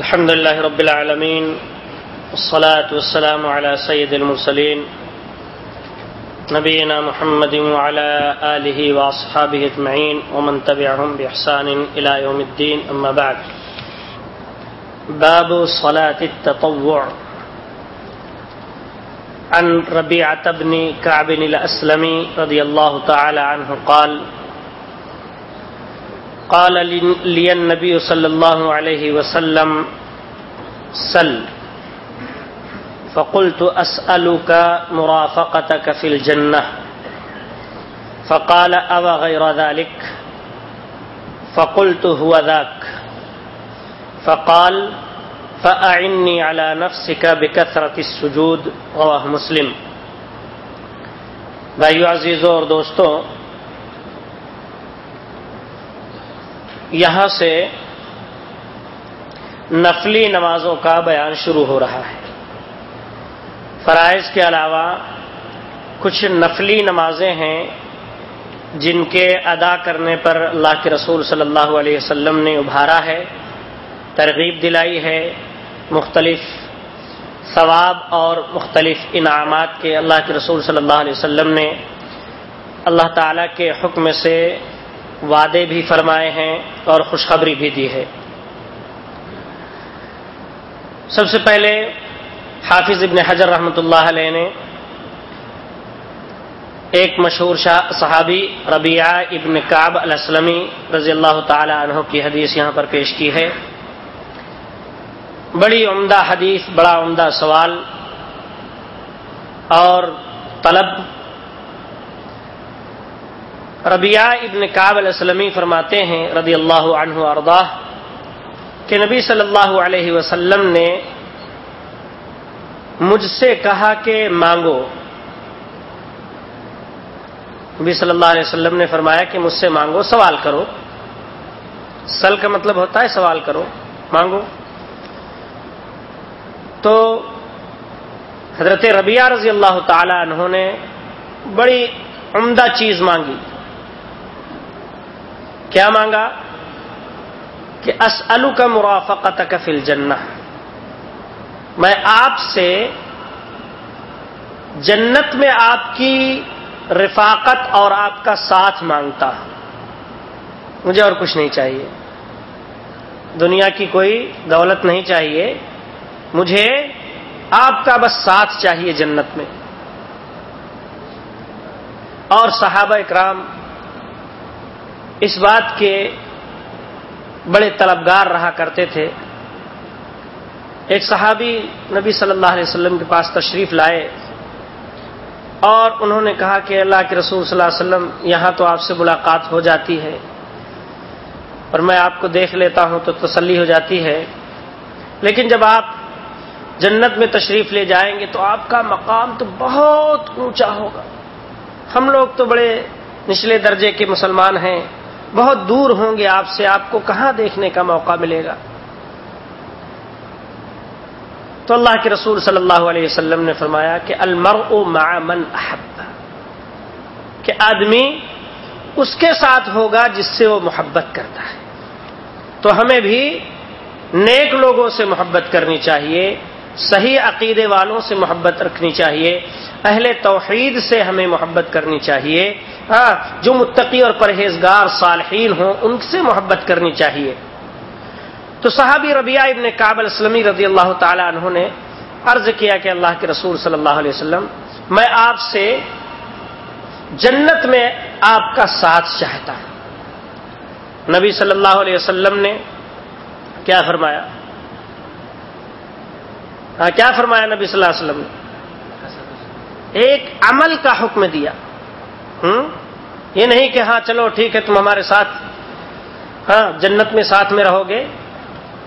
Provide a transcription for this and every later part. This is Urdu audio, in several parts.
الحمد لله رب العالمين والصلاة والسلام على سيد المرسلين نبينا محمد وعلى آله وأصحابه اجمعين ومن تبعهم بإحسان إلى يوم الدين أما بعد باب صلاة التطوع عن ربيعة بن كعب الأسلمي رضي الله تعالى عنه قال قال لي النبي صلى الله عليه وسلم سل۔ فقلت أسألك مرافقتك في الجنة۔ فقال، أو غير ذلك؟ فقلت، هو ذاك۔ فقال، فأعني على نفسك بكثرة السجود، رواه مسلم۔ بھائیو عزیزوں اور دوستوں یہاں سے نفلی نمازوں کا بیان شروع ہو رہا ہے۔ فرائض کے علاوہ کچھ نفلی نمازیں ہیں جن کے ادا کرنے پر اللہ کے رسول صلی اللہ علیہ وسلم نے ابھارا ہے۔ ترغیب دلائی ہے مختلف ثواب اور مختلف انعامات کے اللہ کے رسول صلی اللہ علیہ وسلم نے اللہ تعالی کے حکم سے وعدے بھی فرمائے ہیں اور خوشخبری بھی دی ہے۔ سب سے پہلے حافظ ابن حجر رحمۃ اللہ علیہ نے ایک مشہور صحابی ربیعہ ابن کعب الاسلمی رضی اللہ تعالی عنہ کی حدیث یہاں پر پیش کی ہے۔ بڑی عمدہ حدیث، بڑا عمدہ سوال اور طلب۔ ربیہ ابن کعب الاسلمی فرماتے ہیں، رضی اللہ عنہ ارداہ کہ نبی صلی اللہ علیہ وسلم نے مجھ سے کہا کہ مانگو۔ نبی صلی اللہ علیہ وسلم نے فرمایا کہ مجھ سے مانگو، سوال کرو۔ سل کا مطلب ہوتا ہے سوال کرو، مانگو۔ تو حضرت ربیہ رضی اللہ تعالی عنہ نے بڑی عمدہ چیز مانگی۔ کیا مانگا؟ کہ اسلو کا مرافقت فل جنہ میں آپ سے جنت میں آپ کی رفاقت اور آپ کا ساتھ مانگتا ہوں۔ مجھے اور کچھ نہیں چاہیے۔ دنیا کی کوئی دولت نہیں چاہیے۔ مجھے آپ کا بس ساتھ چاہیے جنت میں۔ اور صحابہ اکرام، اس بات کے بڑے طلبگار رہا کرتے تھے۔ ایک صحابی نبی صلی اللہ علیہ وسلم کے پاس تشریف لائے اور انہوں نے کہا کہ اللہ کے رسول صلی اللہ علیہ وسلم یہاں تو آپ سے ملاقات ہو جاتی ہے اور میں آپ کو دیکھ لیتا ہوں تو تسلی ہو جاتی ہے۔ لیکن جب آپ جنت میں تشریف لے جائیں گے تو آپ کا مقام تو بہت اونچا ہوگا۔ ہم لوگ تو بڑے نچلے درجے کے مسلمان ہیں۔ بہت دور ہوں گے آپ سے، آپ کو کہاں دیکھنے کا موقع ملے گا؟ تو اللہ کے رسول صلی اللہ علیہ وسلم نے فرمایا کہ المر او من احب، کہ آدمی اس کے ساتھ ہوگا جس سے وہ محبت کرتا ہے۔ تو ہمیں بھی نیک لوگوں سے محبت کرنی چاہیے۔ صحیح عقیدے والوں سے محبت رکھنی چاہیے، اہل توحید سے ہمیں محبت کرنی چاہیے ہاں جو متقی اور پرہیزگار صالحین ہوں، ان سے محبت کرنی چاہیے۔ تو صحابی ربیہ ابن کابل اسلمی رضی اللہ تعالی عنہ نے عرض کیا کہ اللہ کے رسول صلی اللہ علیہ وسلم، میں آپ سے جنت میں آپ کا ساتھ چاہتا ہوں۔ نبی صلی اللہ علیہ وسلم نے کیا فرمایا؟ ہاں کیا فرمایا نبی صلی اللہ علیہ وسلم نے؟ ایک عمل کا حکم دیا۔ ہوں؟ یہ نہیں کہ ہاں چلو ٹھیک ہے، تم ہمارے ساتھ ہاں جنت میں ساتھ میں رہو گے۔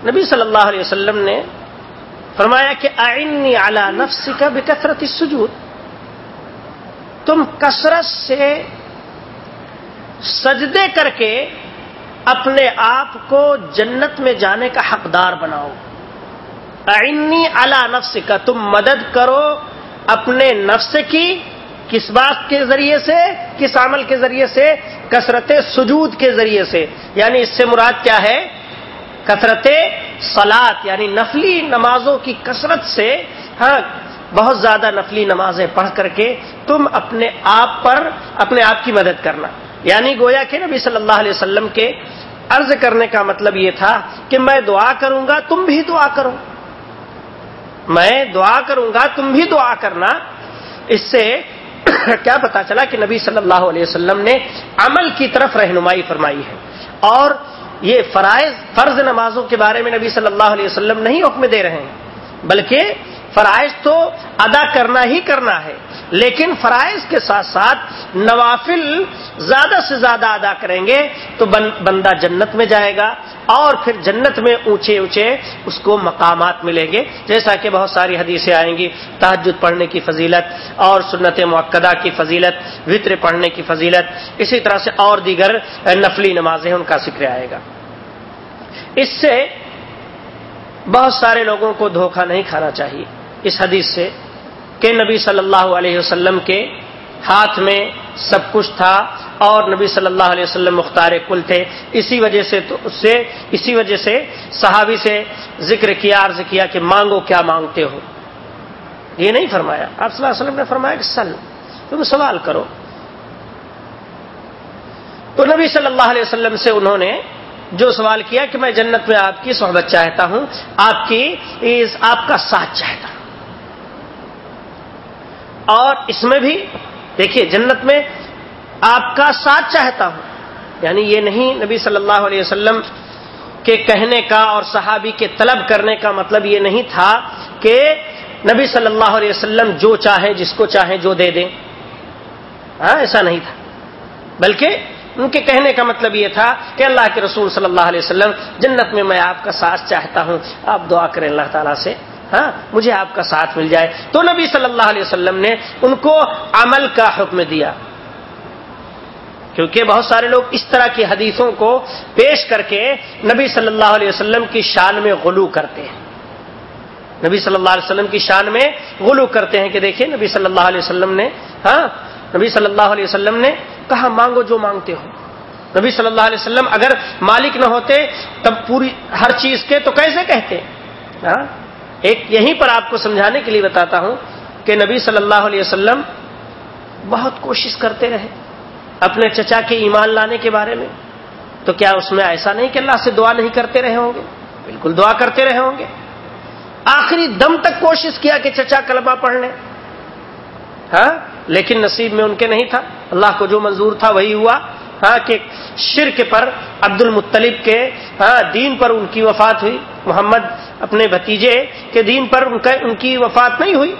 نبی صلی اللہ علیہ وسلم نے فرمایا کہ آئنی اعلی نفس کا بھی کثرت سجود تم کثرت سے سجدے کر کے اپنے آپ کو جنت میں جانے کا حقدار بناؤ۔ آئنی اعلی نفس کا تم مدد کرو اپنے نفس کی کس بات کے ذریعے سے، کس عمل کے ذریعے سے، کثرت سجود کے ذریعے سے۔ یعنی اس سے مراد کیا ہے؟ کثرت سلاد یعنی نفلی نمازوں کی کثرت سے ہاں بہت زیادہ نفلی نمازیں پڑھ کر کے تم اپنے آپ پر، اپنے آپ کی مدد کرنا۔ یعنی گویا کہ نبی صلی اللہ علیہ وسلم کے عرض کرنے کا مطلب یہ تھا کہ میں دعا کروں گا، تم بھی دعا کرو۔ میں دعا کروں گا، تم بھی دعا کرنا۔ اس سے کیا پتا چلا کہ نبی صلی اللہ علیہ وسلم نے عمل کی طرف رہنمائی فرمائی ہے۔ اور یہ فرائض، فرض نمازوں کے بارے میں نبی صلی اللہ علیہ وسلم نہیں حکم دے رہے ہیں۔ بلکہ فرائض تو ادا کرنا ہی کرنا ہے۔ لیکن فرائض کے ساتھ ساتھ نوافل زیادہ سے زیادہ ادا کریں گے تو بندہ جنت میں جائے گا۔ اور پھر جنت میں اونچے اونچے اس کو مقامات ملیں گے۔ جیسا کہ بہت ساری حدیثیں آئیں گی تحجد پڑھنے کی فضیلت اور سنت معقدہ کی فضیلت، وطر پڑھنے کی فضیلت، اسی طرح سے اور دیگر نفلی نمازیں ان کا ذکر آئے گا۔ اس سے بہت سارے لوگوں کو دھوکہ نہیں کھانا چاہیے۔ اس حدیث سے کہ نبی صلی اللہ علیہ وسلم کے ہاتھ میں سب کچھ تھا اور نبی صلی اللہ علیہ وسلم مختار کل تھے۔ اسی وجہ سے تو اس سے، اسی وجہ سے صحابی سے ذکر کیا، عرض کیا کہ مانگو کیا مانگتے ہو۔ یہ نہیں فرمایا۔ آپ صلی اللہ علیہ وسلم نے فرمایا کہ سل، تم سوال کرو۔ تو نبی صلی اللہ علیہ وسلم سے انہوں نے جو سوال کیا کہ میں جنت میں آپ کی صحبت چاہتا ہوں، آپ کی آپ کا ساتھ چاہتا ہوں۔ اور اس میں بھی دیکھیے، جنت میں آپ کا ساتھ چاہتا ہوں۔ یعنی یہ نہیں نبی صلی اللہ علیہ وسلم کے کہنے کا اور صحابی کے طلب کرنے کا مطلب یہ نہیں تھا کہ نبی صلی اللہ علیہ وسلم جو چاہے، جس کو چاہے، جو دے دیں۔ ہاں ایسا نہیں تھا۔ بلکہ ان کے کہنے کا مطلب یہ تھا کہ اللہ کے رسول صلی اللہ علیہ وسلم، جنت میں میں آپ کا ساتھ چاہتا ہوں۔ آپ دعا کریں اللہ تعالیٰ سے۔ ہاں مجھے آپ کا ساتھ مل جائے۔ تو نبی صلی اللہ علیہ وسلم نے ان کو عمل کا حکم دیا۔ کیونکہ بہت سارے لوگ اس طرح کی حدیثوں کو پیش کر کے نبی صلی اللہ علیہ وسلم کی شان میں غلو کرتے ہیں۔ نبی صلی اللہ علیہ وسلم کی شان میں غلو کرتے ہیں کہ دیکھیں نبی صلی اللہ علیہ وسلم نے ہاں نبی صلی اللہ علیہ وسلم نے کہا مانگو جو مانگتے ہو۔ نبی صلی اللہ علیہ وسلم اگر مالک نہ ہوتے تب پوری ہر چیز کے تو کیسے کہتے؟ ہاں ایک یہیں پر آپ کو سمجھانے کے لیے بتاتا ہوں کہ نبی صلی اللہ علیہ وسلم بہت کوشش کرتے رہے۔ اپنے چچا کے ایمان لانے کے بارے میں تو کیا اس میں ایسا نہیں کہ اللہ سے دعا نہیں کرتے رہے ہوں گے؟ بالکل دعا کرتے رہے ہوں گے۔ آخری دم تک کوشش کیا کہ چچا کلمہ پڑھ لیں۔ ہاں؟ لیکن نصیب میں ان کے نہیں تھا۔ اللہ کو جو منظور تھا وہی ہوا۔ ہاں کہ شرک پر عبد المطلب کے ہاں دین پر ان کی وفات ہوئی۔ محمد اپنے بھتیجے کے دین پر ان کی وفات نہیں ہوئی۔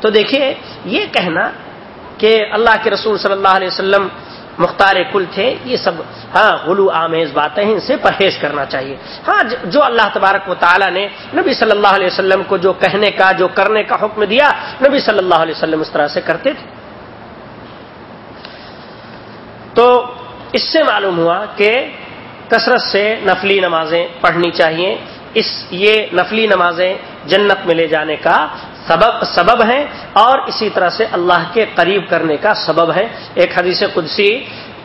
تو دیکھیے، یہ کہنا کہ اللہ کے رسول صلی اللہ علیہ وسلم مختار کل تھے، یہ سب ہاں غلو، آمیز باتیں ہیں، ان سے پرہیز کرنا چاہیے۔ ہاں جو اللہ تبارک و تعالیٰ نے نبی صلی اللہ علیہ وسلم کو جو کہنے کا، جو کرنے کا حکم دیا، نبی صلی اللہ علیہ وسلم اس طرح سے کرتے تھے۔ تو اس سے معلوم ہوا کہ کثرت سے نفلی نمازیں پڑھنی چاہیے۔ اس، یہ نفلی نمازیں جنت میں لے جانے کا سبب سبب ہیں اور اسی طرح سے اللہ کے قریب کرنے کا سبب ہے ایک حدیث قدسی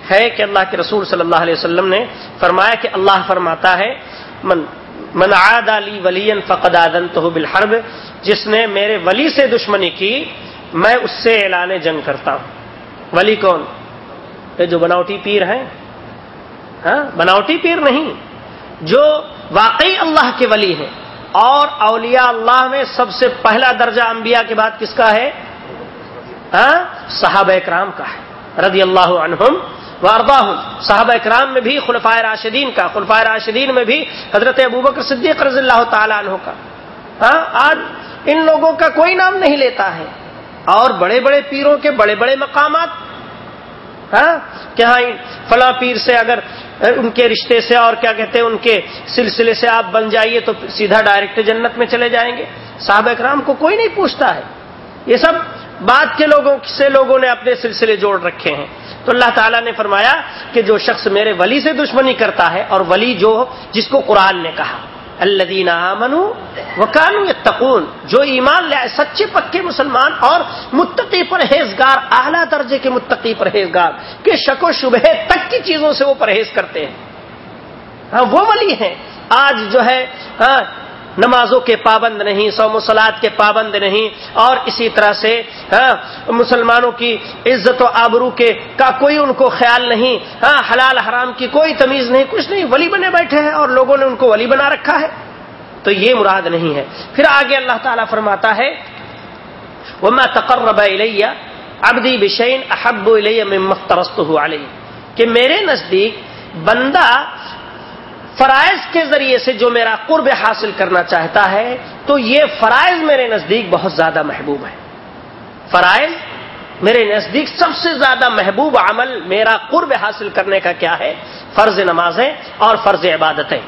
ہے کہ اللہ کے رسول صلی اللہ علیہ وسلم نے فرمایا کہ اللہ فرماتا ہے، من من عاد علی ولی فقد آدن تو بالحرب جس نے میرے ولی سے دشمنی کی، میں اس سے اعلان جنگ کرتا ہوں۔ ولی کون؟ یہ جو بناوٹی پیر ہیں۔ ہاں بناوٹی پیر نہیں، جو واقعی اللہ کے ولی ہیں۔ اور اولیاء اللہ میں سب سے پہلا درجہ انبیاء کے بعد کس کا ہے؟ ہاں؟ صحابہ اکرام کا ہے، رضی اللہ عنہم وارداہم صحابہ اکرام میں بھی، خلفائے راشدین کا۔ خلفائے راشدین میں بھی حضرت ابوبکر صدیق رضی اللہ تعالی عنہ کا۔ ہاں؟ آج ان لوگوں کا کوئی نام نہیں لیتا ہے۔ اور بڑے بڑے پیروں کے بڑے بڑے مقامات ہاں؟ کہ ہاں فلاں پیر سے اگر ان کے رشتے سے اور کیا کہتے ہیں، ان کے سلسلے سے آپ بن جائیے تو سیدھا ڈائریکٹ جنت میں چلے جائیں گے۔ صاحب اکرام کو کوئی نہیں پوچھتا ہے۔ یہ سب بعد کے لوگوں، سے لوگوں نے اپنے سلسلے جوڑ رکھے ہیں۔ تو اللہ تعالیٰ نے فرمایا کہ جو شخص میرے ولی سے دشمنی کرتا ہے اور ولی جو جس کو قرآن نے کہا۔ الدین امن وکانو تقون جو ایمان لائے سچے پکے مسلمان اور متقی پرہیزگار، اعلیٰ درجے کے متقی پرہیزگار، کہ شک و شبہ تک کی چیزوں سے وہ پرہیز کرتے ہیں۔ ہاں وہ ولی ہیں۔ آج جو ہے ہاں نمازوں کے پابند نہیں سو مسلاد کے پابند نہیں، اور اسی طرح سے ہاں مسلمانوں کی عزت و آبرو کے کا کوئی ان کو خیال نہیں ہاں حلال حرام کی کوئی تمیز نہیں، کچھ نہیں، ولی بنے بیٹھے ہیں اور لوگوں نے ان کو ولی بنا رکھا ہے۔ تو یہ مراد نہیں ہے۔ پھر آگے اللہ تعالیٰ فرماتا ہے وہ میں تقرب الیہ ابدی بشین احب الیہ میں مخترست ہوا کہ میرے نزدیک بندہ فرائض کے ذریعے سے جو میرا قرب حاصل کرنا چاہتا ہے، تو یہ فرائض میرے نزدیک بہت زیادہ محبوب ہے۔ فرائض میرے نزدیک سب سے زیادہ محبوب عمل میرا قرب حاصل کرنے کا کیا ہے؟ فرض نمازیں اور فرض عبادتیں۔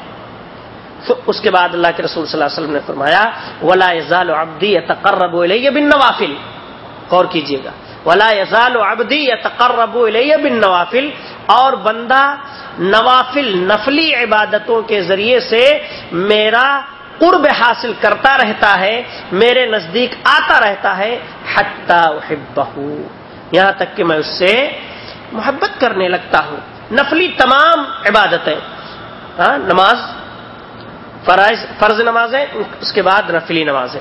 تو اس کے بعد اللہ کے رسول صلی اللہ علیہ وسلم نے فرمایا، ولا ازال عبدی تقرب بن نوافل غور کیجیے گا۔ ولا ازال عبدی تقرب بن نوافل اور بندہ نوافل، نفلی عبادتوں کے ذریعے سے میرا قرب حاصل کرتا رہتا ہے، میرے نزدیک آتا رہتا ہے بہو یہاں تک کہ میں اس سے محبت کرنے لگتا ہوں۔ نفلی تمام عبادتیں ہاں نماز فرائض، فرض نمازیں اس کے بعد نفلی نمازیں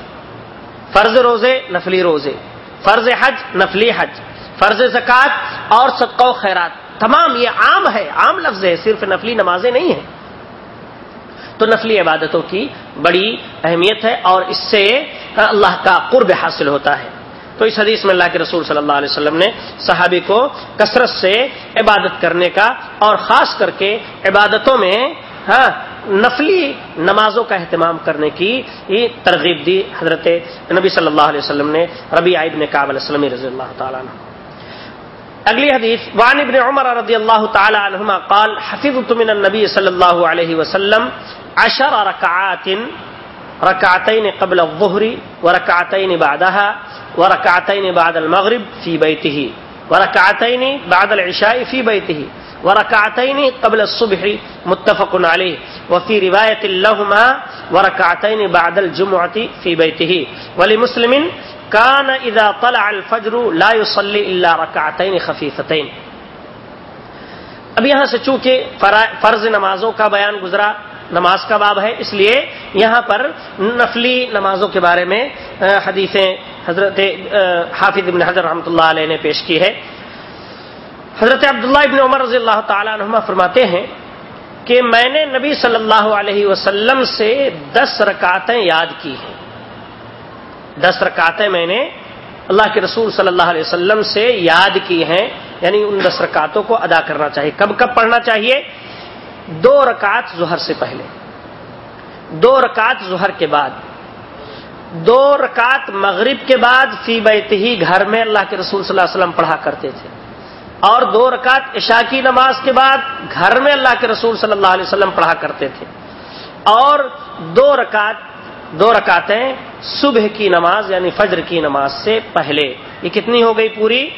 فرض روزے، نفلی روزے۔ فرض حج، نفلی حج۔ فرض زکوٰۃ اور صدقہ و خیرات۔ تمام، یہ عام ہے، عام لفظ ہے، صرف نفلی نمازیں نہیں ہیں۔ تو نفلی عبادتوں کی بڑی اہمیت ہے اور اس سے اللہ کا قرب حاصل ہوتا ہے۔ تو اس حدیث میں اللہ کے رسول صلی اللہ علیہ وسلم نے صحابی کو کثرت سے عبادت کرنے کا اور خاص کر کے عبادتوں میں ہاں نفلی نمازوں کا اہتمام کرنے کی یہ ترغیب دی حضرت نبی صلی اللہ علیہ وسلم نے ربی عید نے کابل وسلم رضی اللہ تعالیٰ عنہ۔ اگلی حدیث، وعن ابن عمر رضی اللہ تعالی عنہما قال، حفظت من النبی صلی اللہ علیہ وسلم عشر رکعات، رکعتین قبل الظهر ورکعتین بعدها ورکعتین بعد المغرب في بيته ورکعتین بعد العشاء في بيته ورکعتین قبل الصبح متفق علیہ وفي روایت لهما ورکعتین بعد الجمعة في بيته ولمسلم کان اذا طلع الفجر لا يصلي الا ركعتين خفيفتين اب یہاں سے چونکہ فرض نمازوں کا بیان گزرا، نماز کا باب ہے، اس لیے یہاں پر نفلی نمازوں کے بارے میں حدیثیں حضرت حافظ ابن حضرت رحمۃ اللہ علیہ نے پیش کی ہے۔ حضرت عبداللہ ابن عمر رضی اللہ تعالیٰ عنہما فرماتے ہیں کہ میں نے نبی صلی اللہ علیہ وسلم سے دس رکعتیں یاد کی ہیں۔ دس رکعتیں میں نے اللہ کے رسول صلی اللہ علیہ وسلم سے یاد کی ہیں یعنی ان دس رکعتوں کو ادا کرنا چاہیے۔ کب کب پڑھنا چاہیے؟ دو رکعت ظہر سے پہلے۔ دو رکعت ظہر کے بعد۔ دو رکعت مغرب کے بعد فی بیت ہی گھر میں اللہ کے رسول صلی اللہ علیہ وسلم پڑھا کرتے تھے۔ اور دو رکعت عشاء کی نماز کے بعد گھر میں اللہ کے رسول صلی اللہ علیہ وسلم پڑھا کرتے تھے۔ اور دو رکعت دو رکعتیں صبح کی نماز یعنی فجر کی نماز سے پہلے۔ یہ کتنی ہو گئی پوری؟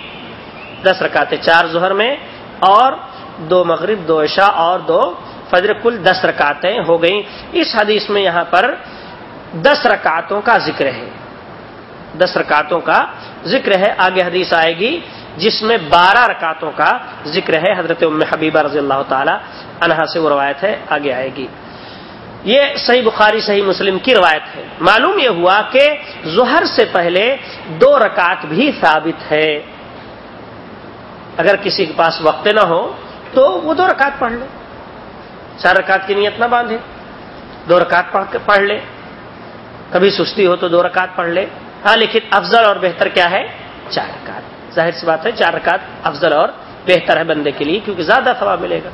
دس رکعتیں، چار ظہر میں اور دو مغرب، دو عشاء اور دو فجر۔ کل دس رکعتیں ہو گئیں۔ اس حدیث میں یہاں پر دس رکعتوں کا ذکر ہے۔ دس رکعتوں کا ذکر ہے۔ آگے حدیث آئے گی جس میں بارہ رکعتوں کا ذکر ہے۔ حضرت ام حبیبہ رضی اللہ تعالی انہا سے وہ روایت ہے۔ آگے آئے گی۔ یہ صحیح بخاری، صحیح مسلم کی روایت ہے۔ معلوم یہ ہوا کہ ظہر سے پہلے دو رکعت بھی ثابت ہے۔ اگر کسی کے پاس وقت نہ ہو تو وہ دو رکعت پڑھ لے۔ چار رکعت کی نیت نہ باندھے، دو رکعت پڑھ لے۔ کبھی سستی ہو تو دو رکعت پڑھ لے۔ ہاں لیکن افضل اور بہتر کیا ہے؟ چار رکعت۔ ظاہر سی بات ہے، چار رکعت افضل اور بہتر ہے بندے کے لیے، کیونکہ زیادہ ثواب ملے گا۔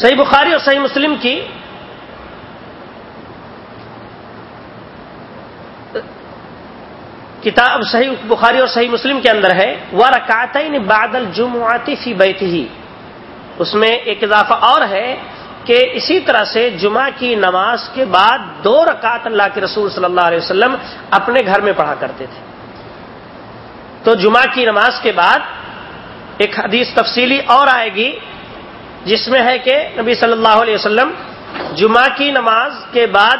صحیح بخاری اور صحیح مسلم کی کتاب صحیح بخاری اور صحیح مسلم کے اندر ہے وہ رکاطین بادل جمعاتی فی بیت ہی اس میں ایک اضافہ اور ہے کہ اسی طرح سے جمعہ کی نماز کے بعد دو رکعت اللہ کے رسول صلی اللہ علیہ وسلم اپنے گھر میں پڑھا کرتے تھے۔ تو جمعہ کی نماز کے بعد ایک حدیث تفصیلی اور آئے گی۔ جس میں ہے کہ نبی صلی اللہ علیہ وسلم جمعہ کی نماز کے بعد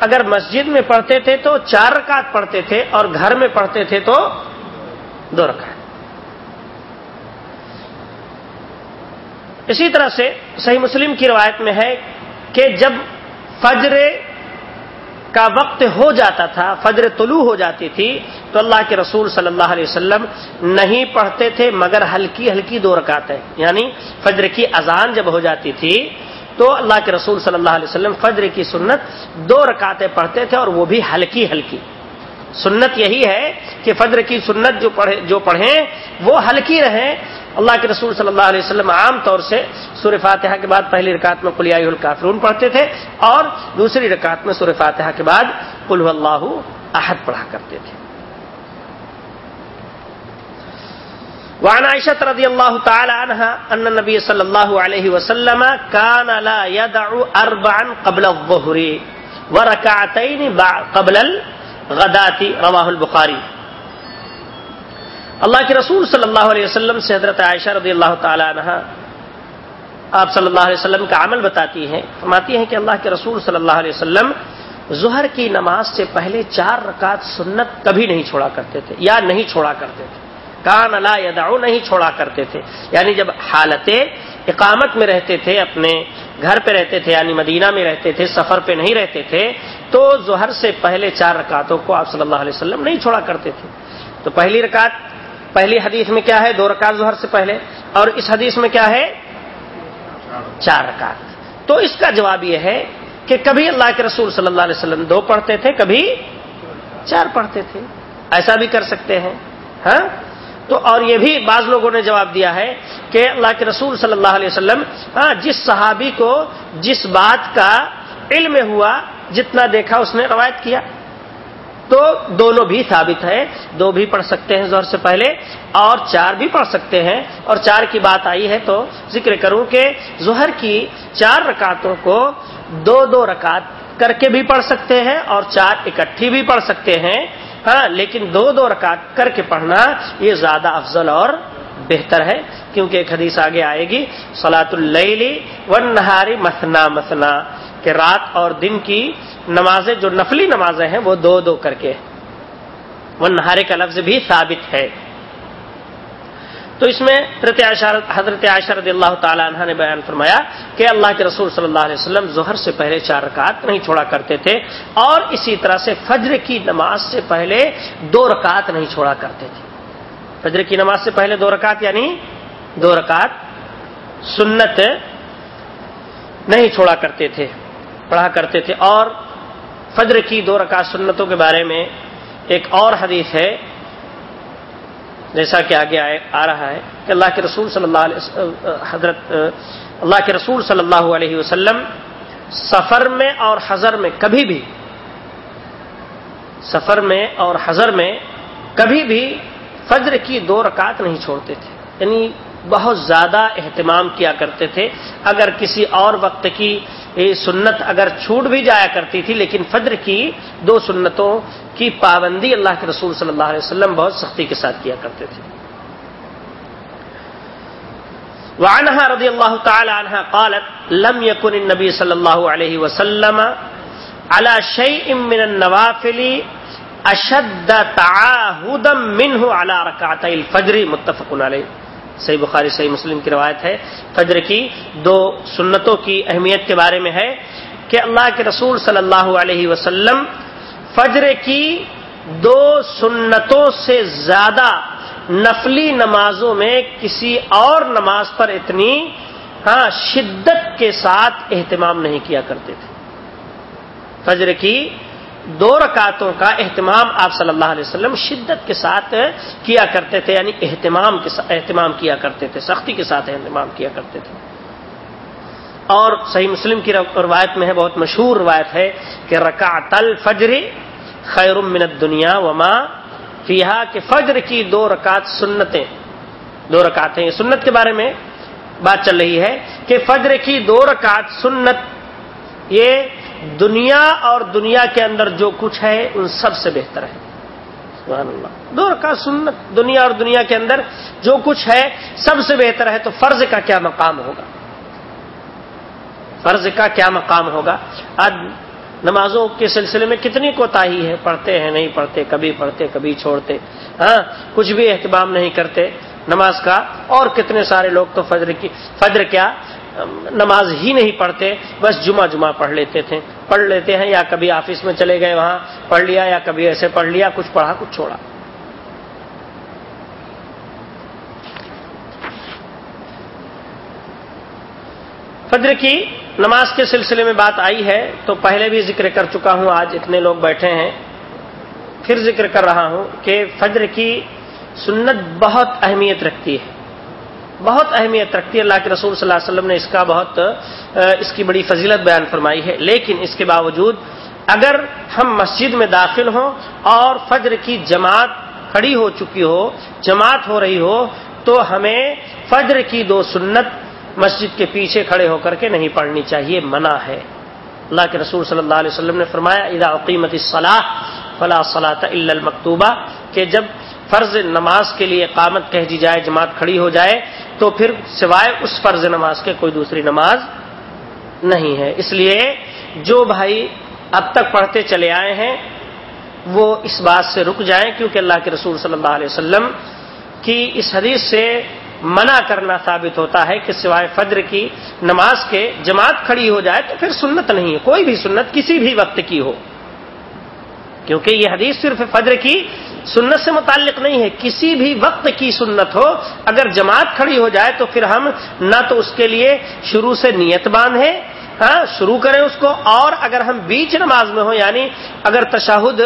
اگر مسجد میں پڑھتے تھے تو چار رکعت پڑھتے تھے اور گھر میں پڑھتے تھے تو دو رکعت۔ اسی طرح سے صحیح مسلم کی روایت میں ہے کہ جب فجر کا وقت ہو جاتا تھا، فجر طلوع ہو جاتی تھی، تو اللہ کے رسول صلی اللہ علیہ وسلم نہیں پڑھتے تھے، مگر ہلکی ہلکی دو رکعتیں یعنی فجر کی اذان جب ہو جاتی تھی، تو اللہ کے رسول صلی اللہ علیہ وسلم فجر کی سنت دو رکعتیں پڑھتے تھے اور وہ بھی ہلکی ہلکی۔ سنت یہی ہے کہ فجر کی سنت جو پڑھے، جو پڑھیں، وہ ہلکی رہیں اللہ کے رسول صلی اللہ علیہ وسلم عام طور سے سور فاتحہ کے بعد پہلی رکعت میں قلیائی الکافرون پڑھتے تھے اور دوسری رکعت میں سور فاتحہ کے بعد قلح اللہ احد پڑھا کرتے تھے۔ وعن عائشة رضي الله تعالى عنها أن النبي صلى الله عليه وسلم كان لا يدع أربعا قبل الظهر وركعتين قبل الغداة رواه البخاري اللہ کے رسول صلی اللہ علیہ وسلم سے حضرت عائشہ رضی اللہ تعالی عنہ آپ صلی اللہ علیہ وسلم کا عمل بتاتی ہیں، فرماتی ہیں کہ اللہ کے رسول صلی اللہ علیہ وسلم ظہر کی نماز سے پہلے چار رکعت سنت کبھی نہیں چھوڑا کرتے تھے، یا نہیں چھوڑا کرتے تھے۔ کان اللہ یدعو، نہیں چھوڑا کرتے تھے۔ یعنی جب حالت اقامت میں رہتے تھے، اپنے گھر پہ رہتے تھے یعنی مدینہ میں رہتے تھے، سفر پہ نہیں رہتے تھے، تو ظہر سے پہلے چار رکعتوں کو آپ صلی اللہ علیہ وسلم نہیں چھوڑا کرتے تھے۔ تو پہلی رکعت پہلی حدیث میں کیا ہے؟ دو رکعت ظہر سے پہلے اور اس حدیث میں کیا ہے؟ چار رکعت۔ تو اس کا جواب یہ ہے کہ کبھی اللہ کے رسول صلی اللہ علیہ وسلم دو پڑھتے تھے، کبھی چار پڑھتے تھے۔ ایسا بھی کر سکتے ہیں۔ ہاں؟ تو اور یہ بھی بعض لوگوں نے جواب دیا ہے کہ اللہ کے رسول صلی اللہ علیہ وسلم ہاں جس صحابی کو، جس بات کا علم ہوا، جتنا دیکھا اس نے روایت کیا۔ تو دونوں بھی ثابت ہے دو بھی پڑھ سکتے ہیں زہر سے پہلے، اور چار بھی پڑھ سکتے ہیں۔ اور چار کی بات آئی ہے تو ذکر کروں کہ ظہر کی چار رکعتوں کو دو دو رکعت کر کے بھی پڑھ سکتے ہیں اور چار اکٹھی بھی پڑھ سکتے ہیں۔ ہاں لیکن دو دو رکعت کر کے پڑھنا یہ زیادہ افضل اور بہتر ہے، کیونکہ ایک حدیث آگے آئے گی سلاۃ اللی و نہاری مسنا مسنا کہ رات اور دن کی نمازیں جو نفلی نمازیں ہیں وہ دو دو کر کے وہ نہارے کا لفظ بھی ثابت ہے۔ تو اس میں حضرت عائشہ رضی اللہ تعالیٰ عنہ نے بیان فرمایا کہ اللہ کے رسول صلی اللہ علیہ وسلم ظہر سے پہلے چار رکعت نہیں چھوڑا کرتے تھے اور اسی طرح سے فجر کی نماز سے پہلے دو رکعت نہیں چھوڑا کرتے تھے۔ فجر کی نماز سے پہلے دو رکعت یعنی دو رکعت سنت نہیں چھوڑا کرتے تھے، پڑھا کرتے تھے اور فجر کی دو رکعت سنتوں کے بارے میں ایک اور حدیث ہے، جیسا کہ آگے آ رہا ہے کہ اللہ کے رسول صلی اللہ علیہ حضرت اللہ کے رسول صلی اللہ علیہ وسلم سفر میں اور حضر میں کبھی بھی، سفر میں اور حضر میں کبھی بھی فجر کی دو رکعت نہیں چھوڑتے تھے۔ یعنی بہت زیادہ اہتمام کیا کرتے تھے۔ اگر کسی اور وقت کی سنت اگر چھوٹ بھی جایا کرتی تھی، لیکن فجر کی دو سنتوں کی پابندی اللہ کے رسول صلی اللہ علیہ وسلم بہت سختی کے ساتھ کیا کرتے تھے۔ وعنها رضی اللہ تعالی عنہ قالت، لم يكن النبي صلی اللہ علیہ وسلم على شيء من النوافل اشد تعاهدا منه على ركعتي الفجر متفق علیہ۔ صحیح بخاری، صحیح مسلم کی روایت ہے۔ فجر کی دو سنتوں کی اہمیت کے بارے میں ہے کہ اللہ کے رسول صلی اللہ علیہ وسلم فجر کی دو سنتوں سے زیادہ نفلی نمازوں میں کسی اور نماز پر اتنی ہاں شدت کے ساتھ اہتمام نہیں کیا کرتے تھے۔ فجر کی دو رکعتوں کا اہتمام آپ صلی اللہ علیہ وسلم شدت کے ساتھ کیا کرتے تھے یعنی اہتمام کے اہتمام کیا کرتے تھے، سختی کے ساتھ اہتمام کیا کرتے تھے۔ اور صحیح مسلم کی روایت میں ہے، بہت مشہور روایت ہے کہ رکعت الفجر خیر من الدنیا وما فیہا، کہ فجر کی دو رکعت سنتیں، دو رکعتیں سنت کے بارے میں بات چل رہی ہے کہ فجر کی دو رکعت سنت، یہ دنیا اور دنیا کے اندر جو کچھ ہے، ان سب سے بہتر ہے۔ سبحان اللہ۔ دو کا سنت، دنیا اور دنیا کے اندر جو کچھ ہے، سب سے بہتر ہے تو فرض کا کیا مقام ہوگا؟ فرض کا کیا مقام ہوگا؟ آج نمازوں کے سلسلے میں کتنی کوتاہی ہے؟ پڑھتے ہیں، نہیں پڑھتے، کبھی پڑھتے، کبھی چھوڑتے۔ ہاں کچھ بھی اہتمام نہیں کرتے نماز کا۔ اور کتنے سارے لوگ تو فجر کی، فجر کیا؟ نماز ہی نہیں پڑھتے، بس جمعہ جمعہ پڑھ لیتے تھے۔ پڑھ لیتے ہیں، یا کبھی آفس میں چلے گئے وہاں، پڑھ لیا، یا کبھی ایسے پڑھ لیا، کچھ پڑھا، کچھ چھوڑا۔ فجر کی نماز کے سلسلے میں بات آئی ہے، تو پہلے بھی ذکر کر چکا ہوں۔ آج اتنے لوگ بیٹھے ہیں۔ پھر ذکر کر رہا ہوں کہ فجر کی سنت بہت اہمیت رکھتی ہے۔ بہت اہمیت رکھتی ہے۔ اللہ کے رسول صلی اللہ علیہ وسلم نے اس کا بہت اس کی بڑی فضیلت بیان فرمائی ہے۔ لیکن اس کے باوجود اگر ہم مسجد میں داخل ہوں اور فجر کی جماعت کھڑی ہو چکی ہو، جماعت ہو رہی ہو، تو ہمیں فجر کی دو سنت مسجد کے پیچھے کھڑے ہو کر کے نہیں پڑھنی چاہیے، منع ہے۔ اللہ کے رسول صلی اللہ علیہ وسلم نے فرمایا ادا عقیمت صلاح فلاح صلاح المکتوبہ کہ جب فرض نماز کے لیے قامت کہہ دی جائے، جماعت کھڑی ہو جائے، تو پھر سوائے اس فرض نماز کے کوئی دوسری نماز نہیں ہے۔ اس لیے جو بھائی اب تک پڑھتے چلے آئے ہیں، وہ اس بات سے رک جائیں، کیونکہ اللہ کے رسول صلی اللہ علیہ وسلم کی اس حدیث سے منع کرنا ثابت ہوتا ہے کہ سوائے فجر کی نماز کے جماعت کھڑی ہو جائے تو پھر سنت نہیں ہے۔ کوئی بھی سنت کسی بھی وقت کی ہو۔ کیونکہ یہ حدیث صرف فجر کی سنت سے متعلق نہیں ہے، کسی بھی وقت کی سنت ہو، اگر جماعت کھڑی ہو جائے تو پھر ہم نہ تو اس کے لیے شروع سے نیت باندھیں ہاں شروع کریں اس کو، اور اگر ہم بیچ نماز میں ہوں یعنی اگر تشاہد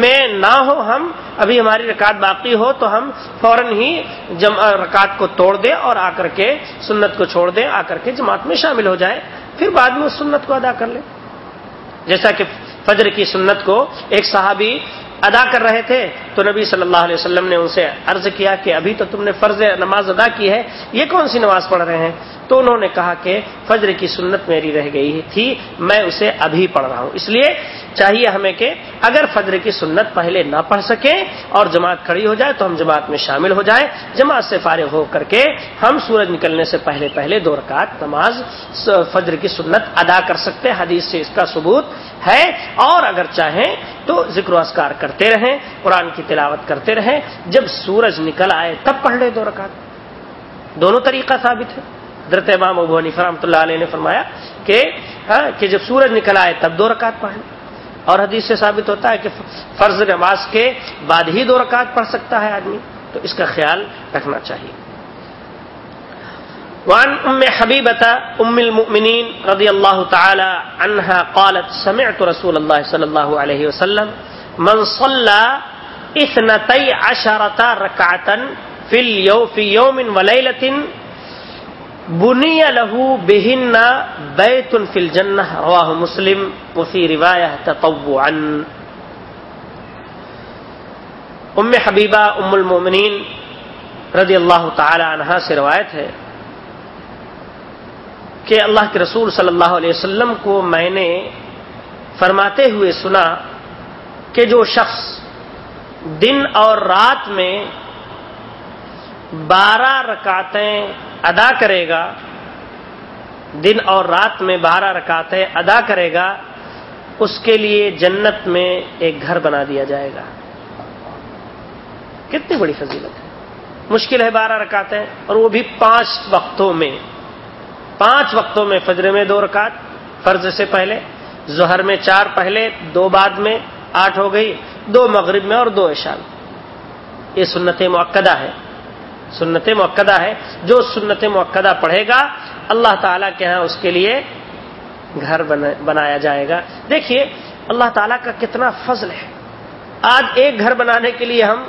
میں نہ ہو ہم، ابھی ہماری رکعت باقی ہو تو ہم فوراً ہی رکعت کو توڑ دیں اور آ کر کے سنت کو چھوڑ دیں، آ کر کے جماعت میں شامل ہو جائے پھر بعد میں اس سنت کو ادا کر لیں۔ جیسا کہ فجر کی سنت کو ایک صحابی ادا کر رہے تھے تو نبی صلی اللہ علیہ وسلم نے ان سے عرض کیا کہ ابھی تو تم نے فرض نماز ادا کی ہے، یہ کون سی نماز پڑھ رہے ہیں؟ تو انہوں نے کہا کہ فجر کی سنت میری رہ گئی تھی، میں اسے ابھی پڑھ رہا ہوں۔ اس لیے چاہیے ہمیں کہ اگر فجر کی سنت پہلے نہ پڑھ سکیں اور جماعت کھڑی ہو جائے تو ہم جماعت میں شامل ہو جائیں، جماعت سے فارغ ہو کر کے ہم سورج نکلنے سے پہلے پہلے دو رکعت نماز فجر کی سنت ادا کر سکتے حدیث سے اس کا ثبوت ہے۔ اور اگر چاہیں تو ذکر و اسکار کرتے رہیں، قرآن کی تلاوت کرتے رہیں۔ جب سورج نکل آئے تب پڑھ لے دو رکعت۔ دونوں طریقہ ثابت ہے حضرت امام ابو حنیف رحمۃ اللہ علیہ نے فرمایا کہ ہاں، کہ جب سورج نکل آئے تب دو رکعت پڑھ لیں۔ اور حدیث سے ثابت ہوتا ہے کہ فرض نماز کے بعد ہی دو رکعت پڑھ سکتا ہے آدمی، تو اس کا خیال رکھنا چاہیے۔ وعن ام حبیبة ام المؤمنین رضی اللہ تعالی عنها قالت، سمعت رسول اللہ صلی اللہ علیہ وسلم، من صلى اثنتي عشرة ركعة في اليوم في يوم وليلة بنی لہو بہن بیت فل جن رواہ مسلم وفی روایت ام حبیبہ ام المومنین رضی اللہ تعالی عنہا سے روایت ہے کہ اللہ کے رسول صلی اللہ علیہ وسلم کو میں نے فرماتے ہوئے سنا کہ جو شخص دن اور رات میں بارہ رکاتیں ادا کرے گا۔ دن اور رات میں بارہ رکاتیں ادا کرے گا۔ اس کے لیے جنت میں ایک گھر بنا دیا جائے گا۔ کتنی بڑی فضیلت ہے۔ مشکل ہے بارہ رکاتیں اور وہ بھی پانچ وقتوں میں۔ پانچ وقتوں میں فجر میں دو رکعت، فرض سے پہلے، ظہر میں چار پہلے، دو بعد میں آٹھ ہو گئی، دو مغرب میں اور دو عشاء یہ سنت معقدہ ہے۔ سنت موقع ہے۔ جو سنت موقع پڑھے گا، اللہ تعالیٰ کے ہاں اس کے لیے گھر بنایا جائے گا۔ دیکھیے، اللہ تعالیٰ کا کتنا فضل ہے۔ آج ایک گھر بنانے کے لیے ہم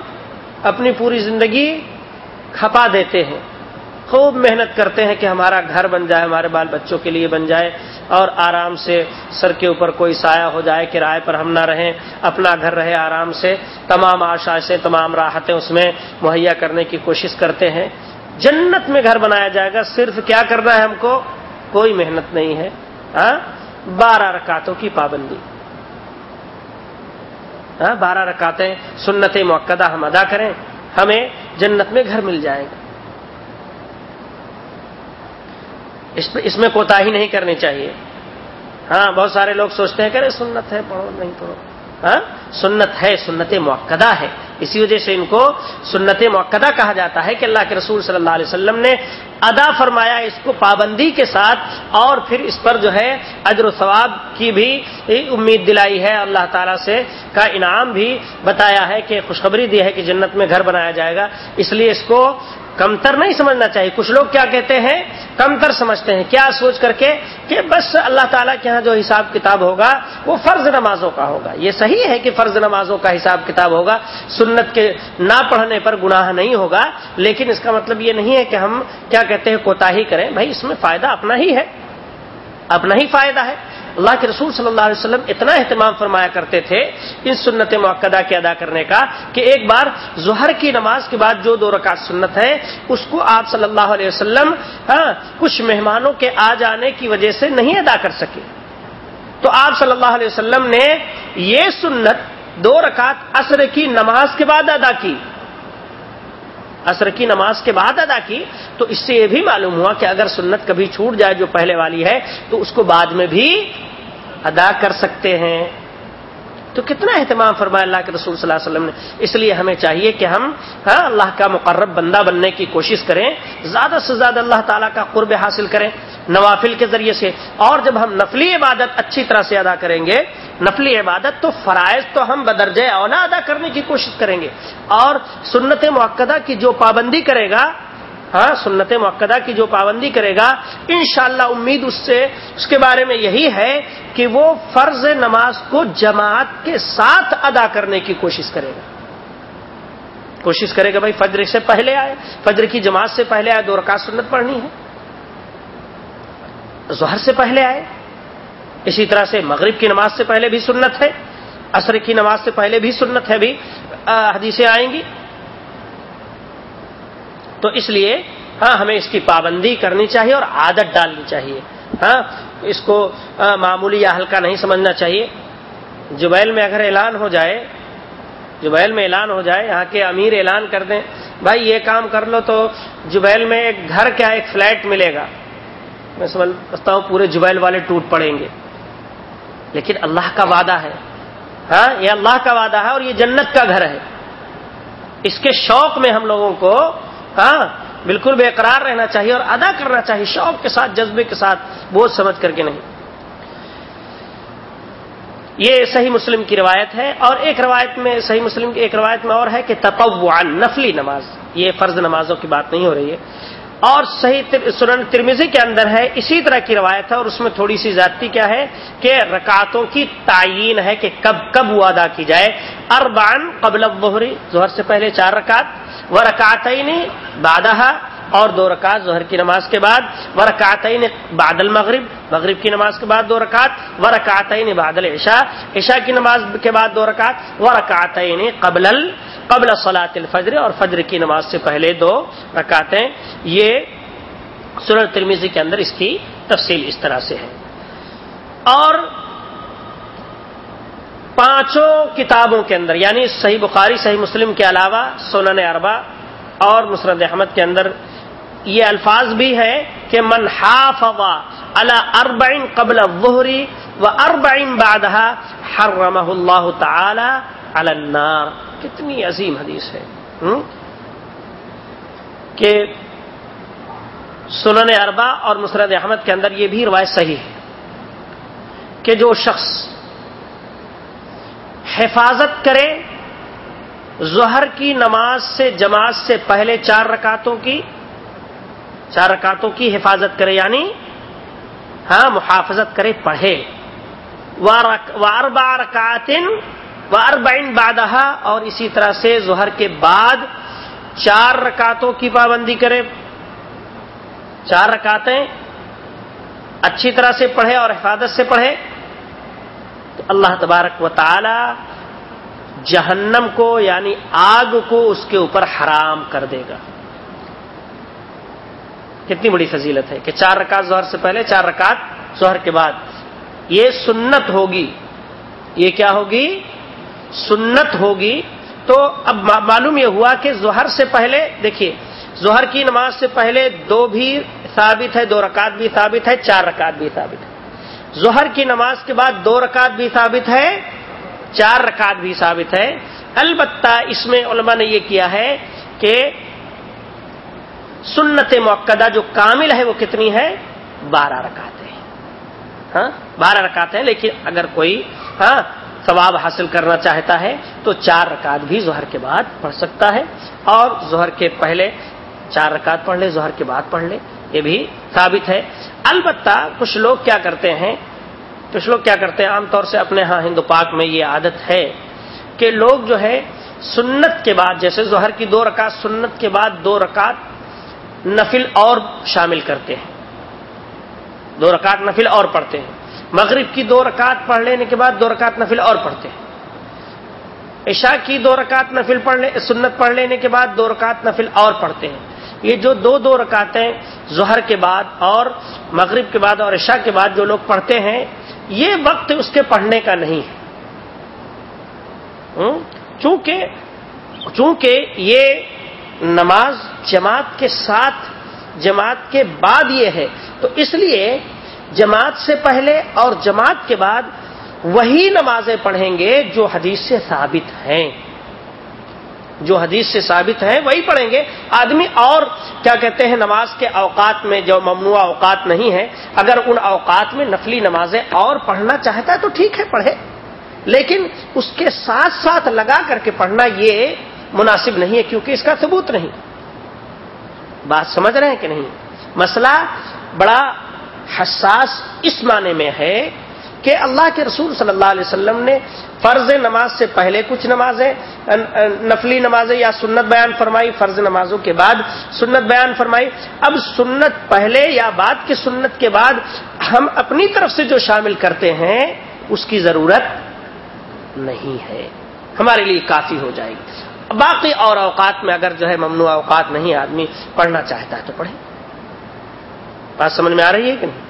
اپنی پوری زندگی کھپا دیتے ہیں۔ خوب محنت کرتے ہیں کہ ہمارا گھر بن جائے، ہمارے بال بچوں کے لیے بن جائے اور آرام سے سر کے اوپر کوئی سایہ ہو جائے کرائے پر ہم نہ رہیں، اپنا گھر رہے آرام سے، تمام آشائشیں، تمام راحتیں اس میں مہیا کرنے کی کوشش کرتے ہیں۔ جنت میں گھر بنایا جائے گا، صرف کیا کرنا ہے ہم کو؟ کوئی محنت نہیں ہے۔ ہاں؟ بارہ رکاتوں کی پابندی۔ ہاں؟ بارہ رکاتیں سنت موقع ہم ادا کریں، ہمیں جنت میں گھر مل جائے گا۔ اس میں کوتا ہی نہیں کرنی چاہیے۔ ہاں بہت سارے لوگ سوچتے ہیں کہ ارے سنت ہے، پڑھو، نہیں پڑھو۔ ہاں؟ سنت ہے، سنت موقع ہے۔ اسی وجہ سے ان کو سنت موقع کہا جاتا ہے کہ اللہ کے رسول صلی اللہ علیہ وسلم نے ادا فرمایا اس کو پابندی کے ساتھ اور پھر اس پر جو ہے اجر و ثواب کی بھی امید دلائی ہے۔ اللہ تعالیٰ سے کا انعام بھی بتایا ہے کہ خوشخبری دی ہے کہ جنت میں گھر بنایا جائے گا۔ اس لیے اس کو کمتر نہیں سمجھنا چاہیے۔ کچھ لوگ کیا کہتے ہیں؟ کمتر سمجھتے ہیں۔ کیا سوچ کر کے کہ بس اللہ تعالیٰ کے یہاں جو حساب کتاب ہوگا وہ فرض نمازوں کا ہوگا۔ یہ صحیح ہے کہ فرض نمازوں کا حساب کتاب ہوگا۔ سنت کے نہ پڑھنے پر گناہ نہیں ہوگا، لیکن اس کا مطلب یہ نہیں ہے کہ ہم کیا کہتے ہیں کوتا ہی کریں۔ بھائی، اس میں فائدہ اپنا ہی ہے۔ اپنا ہی فائدہ ہے۔ اللہ کے رسول صلی اللہ علیہ وسلم اتنا اہتمام فرمایا کرتے تھے ان سنت معقدہ کے ادا کرنے کا کہ ایک بار ظہر کی نماز کے بعد جو دو رکعت سنت ہے اس کو آپ صلی اللہ علیہ وسلم ہاں کچھ مہمانوں کے آ جانے کی وجہ سے نہیں ادا کر سکے۔ تو آپ صلی اللہ علیہ وسلم نے یہ سنت دو رکعت عصر کی نماز کے بعد ادا کی۔ عصر کی نماز کے بعد ادا کی، تو اس سے یہ بھی معلوم ہوا کہ اگر سنت کبھی چھوٹ جائے جو پہلے والی ہے، تو اس کو بعد میں بھی ادا کر سکتے ہیں۔ تو کتنا اہتمام فرمایا اللہ کے رسول صلی اللہ علیہ وسلم نے؟ اس لیے ہمیں چاہیے کہ ہم ہاں اللہ کا مقرب بندہ بننے کی کوشش کریں، زیادہ سے زیادہ اللہ تعالیٰ کا قرب حاصل کریں نوافل کے ذریعے سے۔ اور جب ہم نفلی عبادت اچھی طرح سے ادا کریں گے، نفلی عبادت تو فرائض تو ہم بدرج اولا ادا کرنے کی کوشش کریں گے۔ اور سنت معقدہ کی جو پابندی کرے گا ہاں سنت معقدہ کی جو پابندی کرے گا، انشاءاللہ امید اس سے، اس کے بارے میں یہی ہے کہ وہ فرض نماز کو جماعت کے ساتھ ادا کرنے کی کوشش کرے گا۔ کوشش کرے گا بھائی، فجر سے پہلے آئے، فجر کی جماعت سے پہلے آئے، دو رکعت سنت پڑھنی ہے۔ ظہر سے پہلے آئے، اسی طرح سے مغرب کی نماز سے پہلے بھی سنت ہے، عصر کی نماز سے پہلے بھی سنت ہے بھی حدیثیں آئیں گی۔ تو اس لیے ہاں ہمیں اس کی پابندی کرنی چاہیے اور عادت ڈالنی چاہیے۔ ہاں اس کو معمولی یا ہلکا نہیں سمجھنا چاہیے۔ جبیل میں اگر اعلان ہو جائے، جبیل میں اعلان ہو جائے، یہاں کے امیر اعلان کر دیں، بھائی، یہ کام کر لو تو جبیل میں ایک گھر کیا ایک فلیٹ ملے گا۔ میں سمجھتا ہوں، پورے جبیل والے ٹوٹ پڑیں گے۔ لیکن اللہ کا وعدہ ہے۔ ہاں یہ اللہ کا وعدہ ہے اور یہ جنت کا گھر ہے۔ اس کے شوق میں ہم لوگوں کو ہاں بالکل بے قرار رہنا چاہیے اور ادا کرنا چاہیے، شوق کے ساتھ، جذبے کے ساتھ، بوجھ سمجھ کر کے نہیں۔ یہ صحیح مسلم کی روایت ہے اور ایک روایت میں، صحیح مسلم کی ایک روایت میں اور ہے کہ تپوان نفلی نماز۔ یہ فرض نمازوں کی بات نہیں ہو رہی ہے۔ اور صحیح سنن ترمیزی کے اندر ہے، اسی طرح کی روایت ہے اور اس میں تھوڑی سی زیادتی کیا ہے کہ رکعتوں کی تعین ہے کہ کب کب وہ ادا کی جائے۔ اربان قبل بہری ظہر سے پہلے چار رکعت۔ وہ رکعت بادہ اور دو رکعت ظہر کی نماز کے بعد۔ وہ رکعت بادل مغرب مغرب کی نماز کے بعد دو رکعت۔ وہ رکعت بادل عشاء عشاء کی نماز کے بعد دو رکعت۔ وہ رکعت ہی قبل قبل صلاۃ الفجر اور فجر کی نماز سے پہلے دو رکعتیں۔ یہ سورج ترمیزی کے اندر اس کی تفصیل اس طرح سے ہے۔ اور پانچوں کتابوں کے اندر یعنی صحیح بخاری، صحیح مسلم کے علاوہ سونن اربا اور مسرد احمد کے اندر یہ الفاظ بھی ہے کہ من حافظ على اربعین قبل وہری و اربعین بادہ حرمہ اللہ تعالی علی النار۔ کتنی عظیم حدیث ہے کہ سنن اربا اور مسرد احمد کے اندر یہ بھی روایت صحیح ہے کہ جو شخص حفاظت کرے ظہر کی نماز سے جماعت سے پہلے چار رکعتوں کی، چار رکعتوں کی حفاظت کرے یعنی ہاں محافظت کرے، پڑھے۔ وار بار رکاتن و اربعین بادہ اور اسی طرح سے ظہر کے بعد چار رکعتوں کی پابندی کرے چار رکعتیں اچھی طرح سے پڑھے اور حفاظت سے پڑھے تو اللہ تبارک و تعالی جہنم کو یعنی آگ کو اس کے اوپر حرام کر دے گا۔ کتنی بڑی فضیلت ہے کہ چار رکعت ظہر سے پہلے، چار رکعت ظہر کے بعد۔ یہ سنت ہوگی۔ یہ کیا ہوگی؟ سنت ہوگی تو اب معلوم یہ ہوا کہ ظہر سے پہلے، دیکھیے، ظہر کی نماز سے پہلے دو بھی ثابت ہے، دو رکعت بھی ثابت ہے، چار رکعت بھی ثابت ہے۔ ظہر کی نماز کے بعد دو رکعت بھی ثابت ہے، چار رکعت بھی ثابت ہے۔ البتہ اس میں علماء نے یہ کیا ہے کہ سنت موقع جو کامل ہے وہ کتنی ہے؟ بارہ رکاتے ہیں ہاں بارہ رکاتے ہیں لیکن اگر کوئی ہاں ثواب حاصل کرنا چاہتا ہے تو چار رکعت بھی ظہر کے بعد پڑھ سکتا ہے اور ظہر کے پہلے چار رکعت پڑھ لے، ظہر کے بعد پڑھ لے، یہ بھی ثابت ہے۔ البتہ کچھ لوگ کیا کرتے ہیں، کچھ لوگ کیا کرتے ہیں، عام طور سے اپنے ہاں ہندو پاک میں یہ عادت ہے کہ لوگ جو ہے سنت کے بعد، جیسے ظہر کی دو رکعت، سنت کے بعد دو رکعت نفل اور شامل کرتے ہیں۔ دو رکعت نفل اور پڑھتے ہیں۔ مغرب کی دو رکعت پڑھ لینے کے بعد دو رکعت نفل اور پڑھتے ہیں۔ عشاء کی دو رکعت نفل پڑھ لے سنت پڑھ لینے کے بعد دو رکعت نفل اور پڑھتے ہیں۔ یہ جو دو دو رکعتیں ظہر کے بعد اور مغرب کے بعد اور عشاء کے بعد جو لوگ پڑھتے ہیں، یہ وقت اس کے پڑھنے کا نہیں ہے۔ چونکہ چونکہ یہ نماز جماعت کے ساتھ جماعت کے بعد یہ ہے۔ تو اس لیے جماعت سے پہلے اور جماعت کے بعد وہی نمازیں پڑھیں گے جو حدیث سے ثابت ہیں۔ جو حدیث سے ثابت ہیں، وہی پڑھیں گے۔ آدمی اور کیا کہتے ہیں، نماز کے اوقات میں جو ممنوع اوقات نہیں ہے اگر ان اوقات میں نفلی نمازیں اور پڑھنا چاہتا ہے تو ٹھیک ہے، پڑھے۔ لیکن اس کے ساتھ ساتھ لگا کر کے پڑھنا یہ مناسب نہیں ہے، کیونکہ اس کا ثبوت نہیں۔ بات سمجھ رہے ہیں کہ نہیں؟ مسئلہ بڑا حساس اس معنی میں ہے کہ اللہ کے رسول صلی اللہ علیہ وسلم نے فرض نماز سے پہلے کچھ نمازیں نفلی نمازیں یا سنت بیان فرمائی، فرض نمازوں کے بعد سنت بیان فرمائی۔ اب سنت پہلے یا بعد کی سنت کے بعد ہم اپنی طرف سے جو شامل کرتے ہیں، اس کی ضرورت نہیں ہے۔ ہمارے لیے کافی ہو جائے گی۔ باقی اور اوقات میں اگر جو ہے ممنوع اوقات نہیں، آدمی پڑھنا چاہتا ہے تو پڑھے۔ بات سمجھ میں آ رہی ہے کہ نہیں؟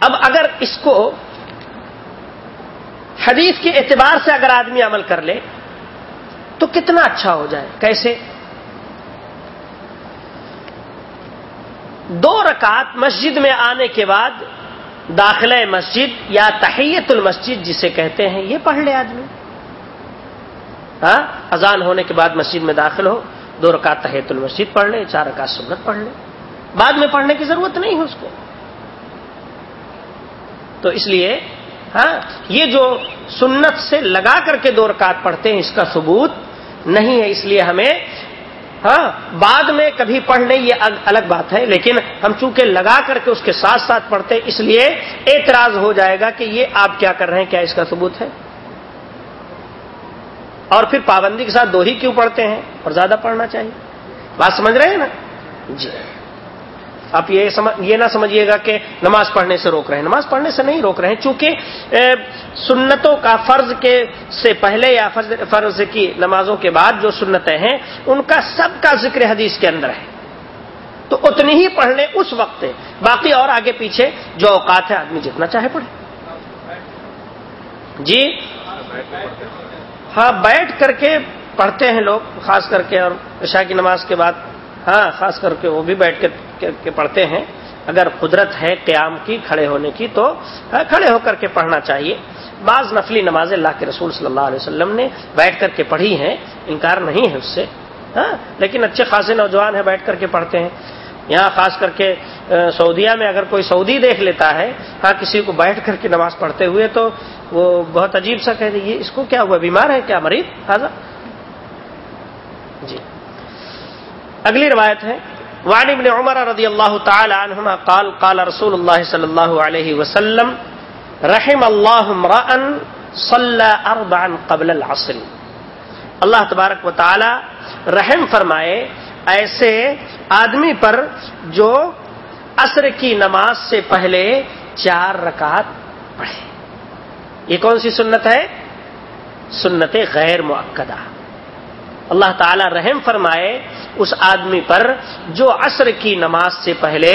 اب اگر اس کو حدیث کے اعتبار سے اگر آدمی عمل کر لے، تو کتنا اچھا ہو جائے، کیسے؟ دو رکعت مسجد میں آنے کے بعد داخلہ مسجد یا تحیت المسجد جسے کہتے ہیں، یہ پڑھ لے آدمی۔ ہاں اذان ہونے کے بعد مسجد میں داخل ہو دو رکعت تحیت المسجد پڑھ لے، چار رکعت سنت پڑھ لے۔ بعد میں پڑھنے کی ضرورت نہیں ہے اس کو۔ تو اس لیے ہاں یہ جو سنت سے لگا کر کے دو رکعت پڑھتے ہیں، اس کا ثبوت نہیں ہے۔ اس لیے ہمیں ہاں بعد میں کبھی پڑھنے یہ الگ بات ہے، لیکن ہم چونکہ لگا کر کے اس کے ساتھ ساتھ پڑھتے، اس لیے اعتراض ہو جائے گا کہ یہ آپ کیا کر رہے ہیں، کیا اس کا ثبوت ہے؟ اور پھر پابندی کے ساتھ دو ہی کیوں پڑھتے ہیں اور زیادہ پڑھنا چاہیے؟ بات سمجھ رہے ہیں نا؟ جی۔ آپ یہ یہ نہ سمجھیے گا کہ نماز پڑھنے سے روک رہے ہیں۔ نماز پڑھنے سے نہیں روک رہے ہیں، چونکہ سنتوں کا فرض کے سے پہلے یا فرض کی نمازوں کے بعد جو سنتیں ہیں، ان کا سب کا ذکر حدیث کے اندر ہے۔ تو اتنی ہی پڑھنے اس وقت۔ باقی اور آگے پیچھے جو اوقات ہے آدمی جتنا چاہے پڑھے۔ جی؟ ہاں بیٹھ کر کے پڑھتے ہیں لوگ، خاص کر کے اور عشاء کی نماز کے بعد ہاں خاص کر کے وہ بھی بیٹھ کے پڑھتے ہیں۔ اگر قدرت ہے قیام کی، کھڑے ہونے کی، تو ہاں، کھڑے ہو کر کے پڑھنا چاہیے۔ بعض نفلی نماز اللہ کے رسول صلی اللہ علیہ وسلم نے بیٹھ کر کے پڑھی ہیں، انکار نہیں ہے اس سے۔ ہاں لیکن اچھے خاصے نوجوان ہیں، بیٹھ کر کے پڑھتے ہیں۔ یہاں خاص کر کے سعودیہ میں اگر کوئی سعودی دیکھ لیتا ہے ہاں کسی کو بیٹھ کر کے نماز پڑھتے ہوئے تو وہ بہت عجیب سا کہہ یہ اس کو کیا ہوا، بیمار ہے کیا، مریض؟ خاصا؟ جی۔ اگلی روایت ہے، وعن ابن عمر رضی اللہ تعالی عنہما قال قال رسول اللہ صلی اللہ علیہ وسلم، رحم اللہ صلى اربعا قبل العصر۔ اللہ تبارک و تعالی رحم فرمائے ایسے آدمی پر جو عصر کی نماز سے پہلے چار رکعت پڑھے۔ یہ کون سی سنت ہے؟ سنت غیر معقدہ اللہ تعالی رحم فرمائے اس آدمی پر جو عصر کی نماز سے پہلے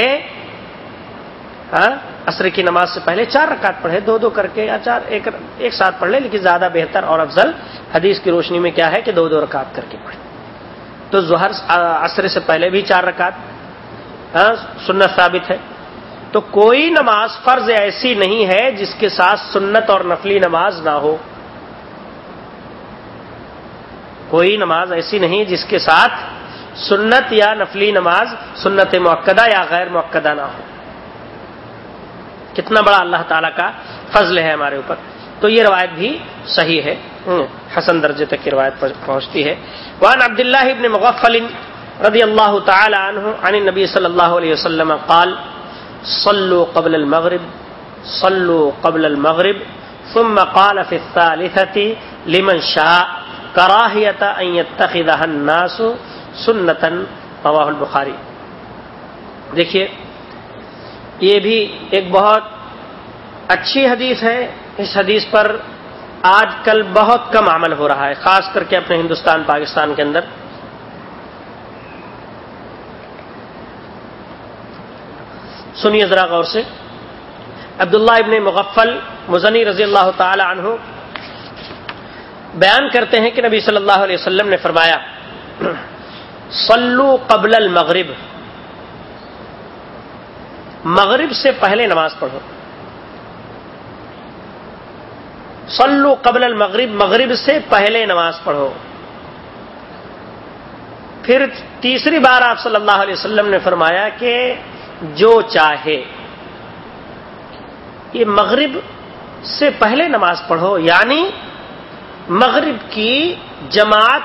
ہاں عصر کی نماز سے پہلے چار رکعت پڑھے۔ دو دو کر کے یا چار، ایک ایک ساتھ پڑھ لے، لیکن زیادہ بہتر اور افضل حدیث کی روشنی میں کیا ہے کہ دو دو رکعت کر کے پڑھے۔ تو ظہر عصر سے پہلے بھی چار رکعت ہاں، سنت ثابت ہے۔ تو کوئی نماز فرض ایسی نہیں ہے جس کے ساتھ سنت اور نفلی نماز نہ ہو۔ کوئی نماز ایسی نہیں جس کے ساتھ سنت یا نفلی نماز سنت موقع یا غیر موقع نہ ہو۔ کتنا بڑا اللہ تعالیٰ کا فضل ہے ہمارے اوپر۔ تو یہ روایت بھی صحیح ہے۔ حسن درجے تک کی روایت پہنچتی ہے۔ وان عبداللہ ابن مغفل رضی اللہ تعالی عنہ عن نبی صلی اللہ علیہ وسلم قال، صلوا قبل المغرب، صلوا قبل المغرب، ثم قال في الثالثة لمن شاء، كراهية أن يتخذها الناس سنة. رواه البخاری۔ دیکھیے، یہ بھی ایک بہت اچھی حدیث ہے۔ اس حدیث پر آج کل بہت کم عمل ہو رہا ہے، خاص کر کے اپنے ہندوستان، پاکستان کے اندر۔ سنیے ذرا غور سے۔ عبداللہ ابن مغفل مزنی رضی اللہ تعالی عنہ بیان کرتے ہیں کہ نبی صلی اللہ علیہ وسلم نے فرمایا سلو قبل المغرب۔ مغرب سے پہلے نماز پڑھو۔ سلو قبل المغرب، مغرب سے پہلے نماز پڑھو۔ پھر تیسری بار آپ صلی اللہ علیہ وسلم نے فرمایا کہ جو چاہے، یہ مغرب سے پہلے نماز پڑھو یعنی مغرب کی جماعت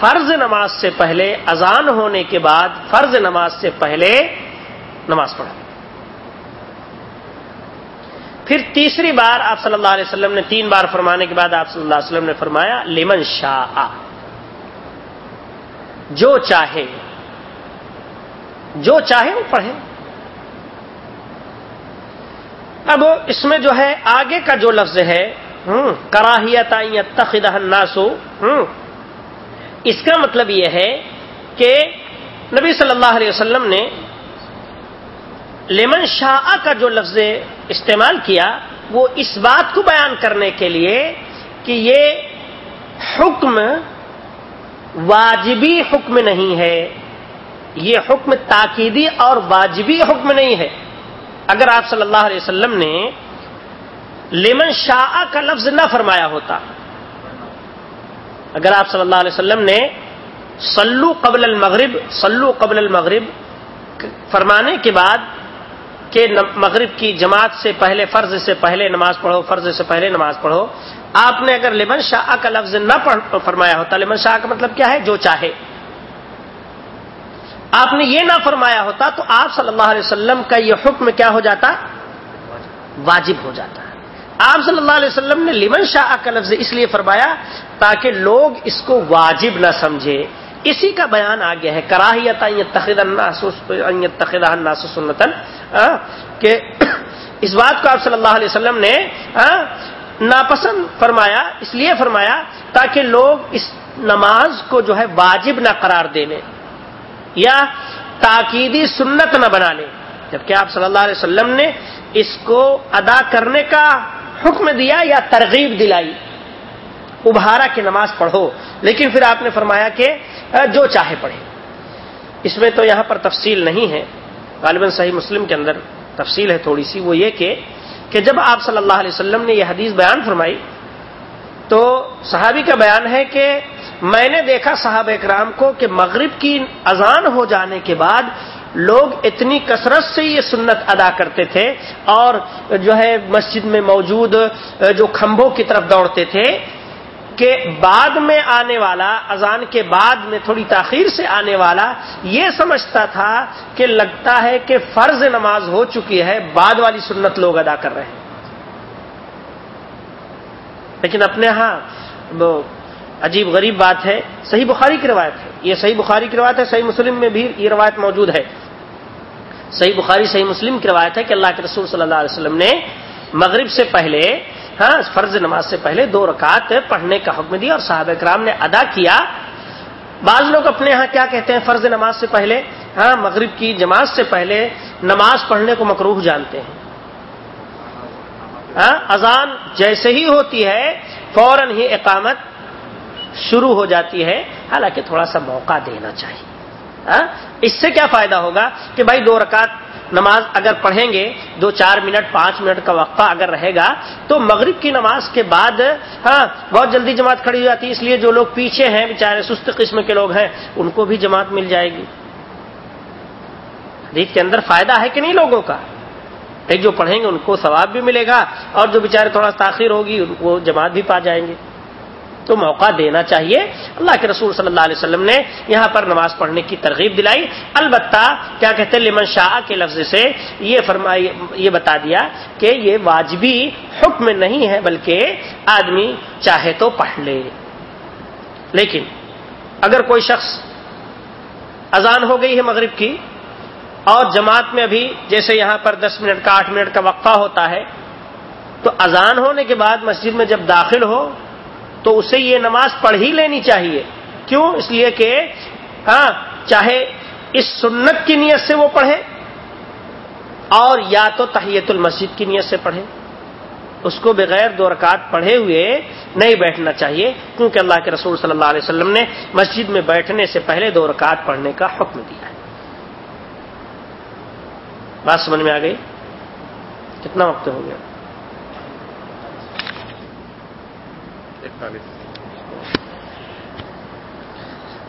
فرض نماز سے پہلے، اذان ہونے کے بعد فرض نماز سے پہلے نماز پڑھو۔ پھر تیسری بار آپ صلی اللہ علیہ وسلم نے تین بار فرمانے کے بعد آپ صلی اللہ علیہ وسلم نے فرمایا لیمن شاہ جو چاہے جو چاہے وہ پڑھے۔ اب اس میں جو ہے، آگے کا جو لفظ ہے کراہیت تخدہ ناسو اس کا مطلب یہ ہے کہ نبی صلی اللہ علیہ وسلم نے لیمن شاہ کا جو لفظ استعمال کیا، وہ اس بات کو بیان کرنے کے لیے کہ یہ حکم واجبی حکم نہیں ہے۔ یہ حکم تاکیدی اور واجبی حکم نہیں ہے۔ اگر آپ صلی اللہ علیہ وسلم نے لیمن شاہ کا لفظ نہ فرمایا ہوتا، اگر آپ صلی اللہ علیہ وسلم نے سلو قبل المغرب سلو قبل المغرب فرمانے کے بعد کہ مغرب کی جماعت سے پہلے فرض سے پہلے نماز پڑھو، فرض سے پہلے نماز پڑھو۔ آپ نے اگر لمن شاہ کا لفظ نہ فرمایا ہوتا، لمن شاہ کا مطلب کیا ہے؟ جو چاہے۔ آپ نے یہ نہ فرمایا ہوتا تو آپ صلی اللہ علیہ وسلم کا یہ حکم کیا ہو جاتا؟ واجب ہو جاتا۔ ہے آپ صلی اللہ علیہ وسلم نے لمن شاہ کا لفظ اس لیے فرمایا تاکہ لوگ اس کو واجب نہ سمجھے۔ اسی کا بیان آ گیا ہے کراہیت سنتن کہ اس بات کو آپ صلی اللہ علیہ وسلم نے ناپسند فرمایا، اس لیے فرمایا تاکہ لوگ اس نماز کو جو ہے واجب نہ قرار دینے یا تاکیدی سنت نہ بنا لیں۔ جبکہ آپ صلی اللہ علیہ وسلم نے اس کو ادا کرنے کا حکم دیا یا ترغیب دلائی۔ ابھارا کہ نماز پڑھو۔ لیکن پھر آپ نے فرمایا کہ جو چاہے پڑھے اس میں تو یہاں پر تفصیل نہیں ہے۔ غالباً صحیح مسلم کے اندر تفصیل ہے تھوڑی سی۔ وہ یہ کہ کہ جب آپ صلی اللہ علیہ وسلم نے یہ حدیث بیان فرمائی، تو صحابی کا بیان ہے کہ میں نے دیکھا صحابہ اکرام کو کہ مغرب کی اذان ہو جانے کے بعد لوگ اتنی کثرت سے یہ سنت ادا کرتے تھے اور جو ہے مسجد میں موجود جو کھمبوں کی طرف دوڑتے تھے کہ بعد میں آنے والا، اذان کے بعد میں تھوڑی تاخیر سے آنے والا، یہ سمجھتا تھا کہ لگتا ہے کہ فرض نماز ہو چکی ہے، بعد والی سنت لوگ ادا کر رہے ہیں۔ لیکن اپنے ہاں وہ عجیب غریب بات ہے، صحیح بخاری کی روایت ہے۔ یہ صحیح بخاری کی روایت ہے، صحیح مسلم میں بھی یہ روایت موجود ہے۔ صحیح بخاری، صحیح مسلم کی روایت ہے کہ اللہ کے رسول صلی اللہ علیہ وسلم نے مغرب سے پہلے ہاں فرض نماز سے پہلے دو رکعت پڑھنے کا حکم دیا اور صحابہ کرام نے ادا کیا۔ بعض لوگ اپنے ہاں کیا کہتے ہیں فرض نماز سے پہلے؟ ہاں مغرب کی جماعت سے پہلے نماز پڑھنے کو مقروح جانتے ہیں۔ ہاں اذان جیسے ہی ہوتی ہے، فوراً ہی اقامت شروع ہو جاتی ہے۔ حالانکہ تھوڑا سا موقع دینا چاہیے۔ ہاں؟ اس سے کیا فائدہ ہوگا کہ بھائی دو رکعت نماز اگر پڑھیں گے، دو چار منٹ، پانچ منٹ کا وقفہ اگر رہے گا، تو مغرب کی نماز کے بعد ہاں بہت جلدی جماعت کھڑی ہو جاتی ہے، اس لیے جو لوگ پیچھے ہیں، بیچارے، سست قسم کے لوگ ہیں، ان کو بھی جماعت مل جائے گی۔ حدیث کے اندر فائدہ ہے کہ نہیں لوگوں کا؟ ایک جو پڑھیں گے، ان کو ثواب بھی ملے گا، اور جو بیچارے تھوڑا تاخیر ہوگی، ان کو جماعت بھی پا جائیں گے۔ تو موقع دینا چاہیے۔ اللہ کے رسول صلی اللہ علیہ وسلم نے یہاں پر نماز پڑھنے کی ترغیب دلائی۔ البتہ کیا کہتے ہیں؟ لمن شاہ کے لفظ سے یہ فرمائی، یہ بتا دیا کہ یہ واجبی حکم نہیں ہے، بلکہ آدمی چاہے تو پڑھ لے۔ لیکن اگر کوئی شخص اذان ہو گئی ہے مغرب کی اور جماعت میں ابھی جیسے یہاں پر دس منٹ کا، آٹھ منٹ کا وقفہ ہوتا ہے، تو اذان ہونے کے بعد مسجد میں جب داخل ہو تو اسے یہ نماز پڑھ ہی لینی چاہیے۔ کیوں؟ اس لیے کہ ہاں چاہے اس سنت کی نیت سے وہ پڑھے اور یا تو تحیت المسجد کی نیت سے پڑھے۔ اس کو بغیر دو رکعت پڑھے ہوئے نہیں بیٹھنا چاہیے۔ کیونکہ اللہ کے رسول صلی اللہ علیہ وسلم نے مسجد میں بیٹھنے سے پہلے دو رکعت پڑھنے کا حکم دیا ہے۔ بات سمجھ میں آ گئی؟ کتنا وقت ہو گیا؟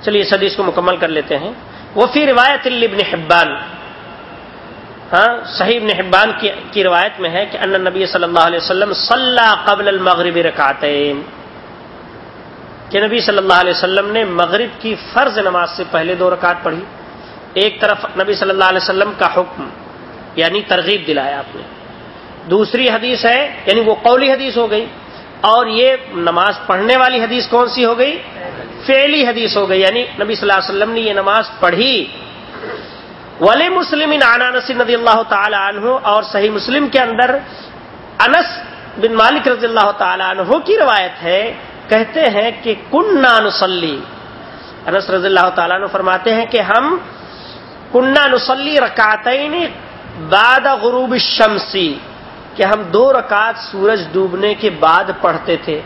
چلیے، اس حدیث کو مکمل کر لیتے ہیں۔ وہ فی روایت ابن حبان۔ ہاں صحیح ابن حبان کی روایت میں ہے کہ ان نبی صلی اللہ علیہ وسلم صلی قبل المغرب رکعتین۔ کہ نبی صلی اللہ علیہ وسلم نے مغرب کی فرض نماز سے پہلے دو رکعت پڑھی۔ ایک طرف نبی صلی اللہ علیہ وسلم کا حکم یعنی ترغیب دلایا آپ نے۔ دوسری حدیث ہے یعنی وہ قولی حدیث ہو گئی۔ اور یہ نماز پڑھنے والی حدیث کون سی ہو گئی؟ فیلی حدیث ہو گئی یعنی نبی صلی اللہ علیہ وسلم نے یہ نماز پڑھی۔ ولی مسلم انس ندی اللہ تعالی عنہ اور صحیح مسلم کے اندر انس بن مالک رضی اللہ تعالی عنہ کی روایت ہے، کہتے ہیں کہ کن نسلی انس رضی اللہ تعالیٰ عنہ فرماتے ہیں کہ ہم کنہ نسلی رکاتین بعد غروب الشمسی کہ ہم دو رکعت سورج ڈوبنے کے بعد پڑھتے تھے۔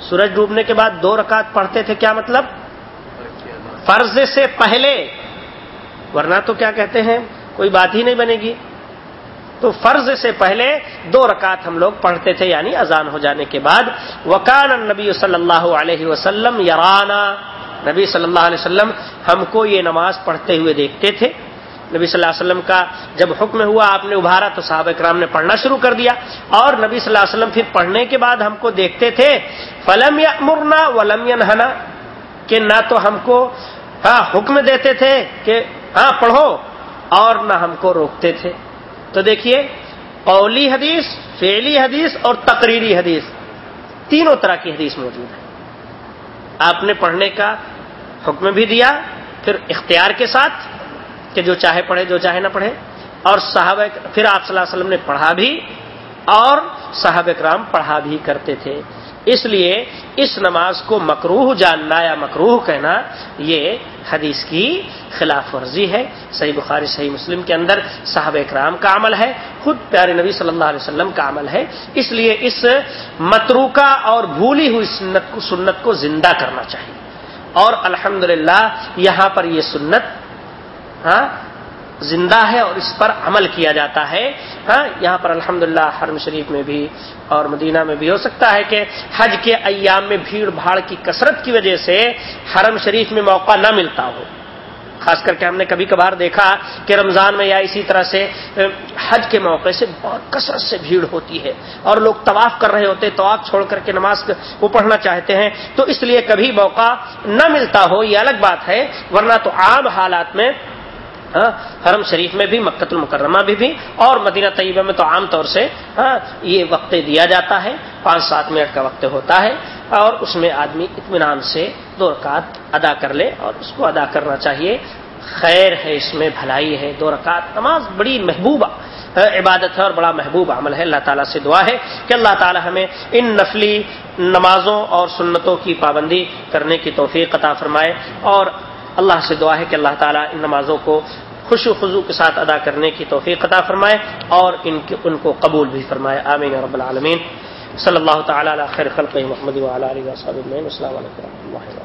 سورج ڈوبنے کے بعد دو رکعت پڑھتے تھے کیا مطلب؟ فرض سے پہلے۔ ورنہ تو کیا کہتے ہیں؟ کوئی بات ہی نہیں بنے گی۔ تو فرض سے پہلے دو رکعت ہم لوگ پڑھتے تھے یعنی اذان ہو جانے کے بعد۔ وکان نبی صلی اللہ علیہ وسلم یارانا نبی صلی اللہ علیہ وسلم ہم کو یہ نماز پڑھتے ہوئے دیکھتے تھے۔ نبی صلی اللہ علیہ وسلم کا جب حکم ہوا، آپ نے ابھارا تو صحابہ کرام نے پڑھنا شروع کر دیا۔ اور نبی صلی اللہ علیہ وسلم پھر پڑھنے کے بعد ہم کو دیکھتے تھے، فلم یا مرنا ولم ینہنا کہ نہ تو ہم کو ہاں حکم دیتے تھے کہ ہاں پڑھو، اور نہ ہم کو روکتے تھے۔ تو دیکھیے، قولی حدیث، فعلی حدیث اور تقریری حدیث، تینوں طرح کی حدیث موجود ہے آپ نے پڑھنے کا حکم بھی دیا، پھر اختیار کے ساتھ کہ جو چاہے پڑھے، جو چاہے نہ پڑھے۔ اور صحابہ پھر آپ صلی اللہ علیہ وسلم نے پڑھا بھی اور صاحب کرام پڑھا بھی کرتے تھے۔ اس لیے اس نماز کو مکروح جاننا یا مکروح کہنا یہ حدیث کی خلاف ورزی ہے۔ صحیح بخاری، صحیح مسلم کے اندر صاحب اکرام کا عمل ہے۔ خود پیارے نبی صلی اللہ علیہ وسلم کا عمل ہے۔ اس لیے اس متروکہ اور بھولی ہوئی سنت کو سنت کو زندہ کرنا چاہیے۔ اور الحمد یہاں پر یہ سنت ہاں زندہ ہے اور اس پر عمل کیا جاتا ہے۔ ہاں یہاں پر الحمد حرم شریف میں بھی اور مدینہ میں بھی ہو سکتا ہے کہ حج کے ایام میں بھیڑ بھاڑ کی کثرت کی وجہ سے حرم شریف میں موقع نہ ملتا ہو۔ خاص کر کے ہم نے کبھی کبھار دیکھا کہ رمضان میں یا اسی طرح سے حج کے موقع سے بہت کثرت سے بھیڑ ہوتی ہے۔ اور لوگ طواف کر رہے ہوتے، طواف چھوڑ کر کے نماز کو پڑھنا چاہتے ہیں۔ تو اس لیے کبھی موقع نہ ملتا ہو، یہ الگ بات ہے۔ ورنہ تو عام حالات میں ہاں، حرم شریف میں بھی مکت المکرمہ بھی بھی، اور مدینہ طیبہ میں تو عام طور سے ہاں، یہ وقت دیا جاتا ہے، پانچ سات منٹ کا وقت ہوتا ہے، اور اس میں آدمی اطمینان سے دو رکعت ادا کر لے، اور اس کو ادا کرنا چاہیے۔ خیر ہے اس میں، بھلائی ہے، دو رکعت، نماز بڑی محبوب ہاں، عبادت ہے اور بڑا محبوب عمل ہے۔ اللہ تعالیٰ سے دعا ہے کہ اللہ تعالیٰ ہمیں ان نفلی نمازوں اور سنتوں کی پابندی کرنے کی توفیق عطا فرمائے، اور اللہ سے دعا ہے کہ اللہ تعالیٰ ان نمازوں کو خوش و خضو کے ساتھ ادا کرنے کی توفیق عطا فرمائے اور ان ان کو قبول بھی فرمائے۔ آمین رب العالمین۔ صلی اللہ تعالیٰ خیر خلق محمد علیہ السلام علیکم و رحمۃ اللہ